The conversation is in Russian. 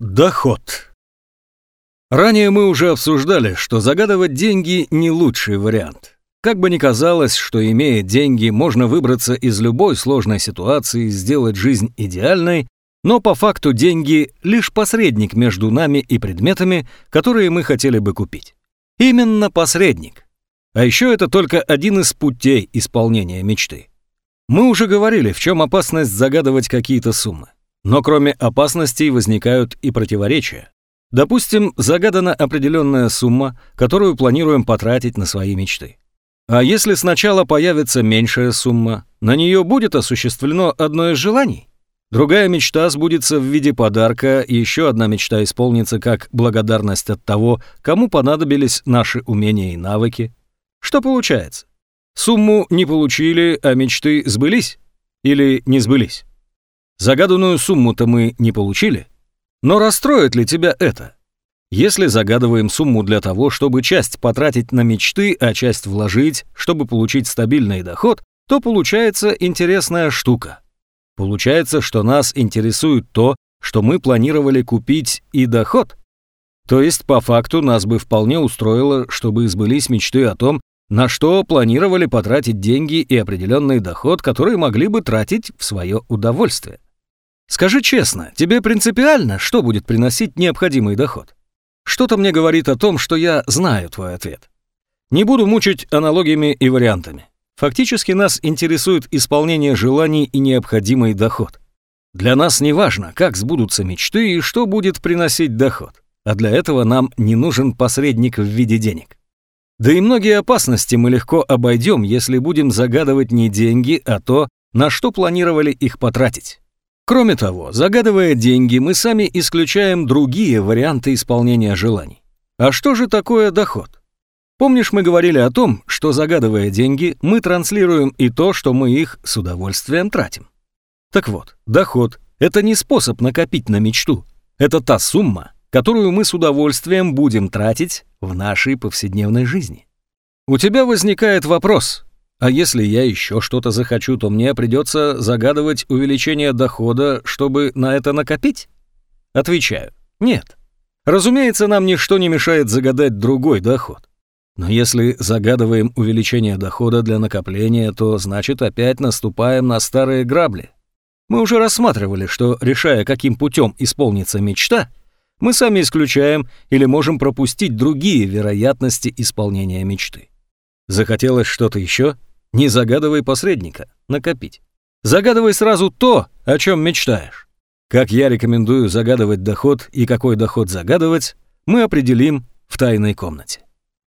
Доход. Ранее мы уже обсуждали, что загадывать деньги не лучший вариант. Как бы ни казалось, что имея деньги, можно выбраться из любой сложной ситуации сделать жизнь идеальной, но по факту деньги – лишь посредник между нами и предметами, которые мы хотели бы купить. Именно посредник. А еще это только один из путей исполнения мечты. Мы уже говорили, в чем опасность загадывать какие-то суммы. Но кроме опасностей возникают и противоречия. Допустим, загадана определенная сумма, которую планируем потратить на свои мечты. А если сначала появится меньшая сумма, на нее будет осуществлено одно из желаний? Другая мечта сбудется в виде подарка, и еще одна мечта исполнится как благодарность от того, кому понадобились наши умения и навыки. Что получается? Сумму не получили, а мечты сбылись? Или не сбылись? Загаданную сумму-то мы не получили. Но расстроит ли тебя это? Если загадываем сумму для того, чтобы часть потратить на мечты, а часть вложить, чтобы получить стабильный доход, то получается интересная штука. Получается, что нас интересует то, что мы планировали купить и доход. То есть, по факту, нас бы вполне устроило, чтобы сбылись мечты о том, на что планировали потратить деньги и определенный доход, который могли бы тратить в свое удовольствие. Скажи честно, тебе принципиально, что будет приносить необходимый доход? Что-то мне говорит о том, что я знаю твой ответ. Не буду мучить аналогиями и вариантами. Фактически нас интересует исполнение желаний и необходимый доход. Для нас не важно, как сбудутся мечты и что будет приносить доход. А для этого нам не нужен посредник в виде денег. Да и многие опасности мы легко обойдем, если будем загадывать не деньги, а то, на что планировали их потратить. Кроме того, загадывая деньги, мы сами исключаем другие варианты исполнения желаний. А что же такое доход? Помнишь, мы говорили о том, что загадывая деньги, мы транслируем и то, что мы их с удовольствием тратим. Так вот, доход – это не способ накопить на мечту. Это та сумма, которую мы с удовольствием будем тратить в нашей повседневной жизни. У тебя возникает вопрос, а если я еще что-то захочу, то мне придется загадывать увеличение дохода, чтобы на это накопить? Отвечаю, нет. Разумеется, нам ничто не мешает загадать другой доход. Но если загадываем увеличение дохода для накопления, то значит опять наступаем на старые грабли. Мы уже рассматривали, что, решая, каким путем исполнится мечта, мы сами исключаем или можем пропустить другие вероятности исполнения мечты. Захотелось что-то еще? Не загадывай посредника, накопить. Загадывай сразу то, о чем мечтаешь. Как я рекомендую загадывать доход и какой доход загадывать, мы определим в тайной комнате.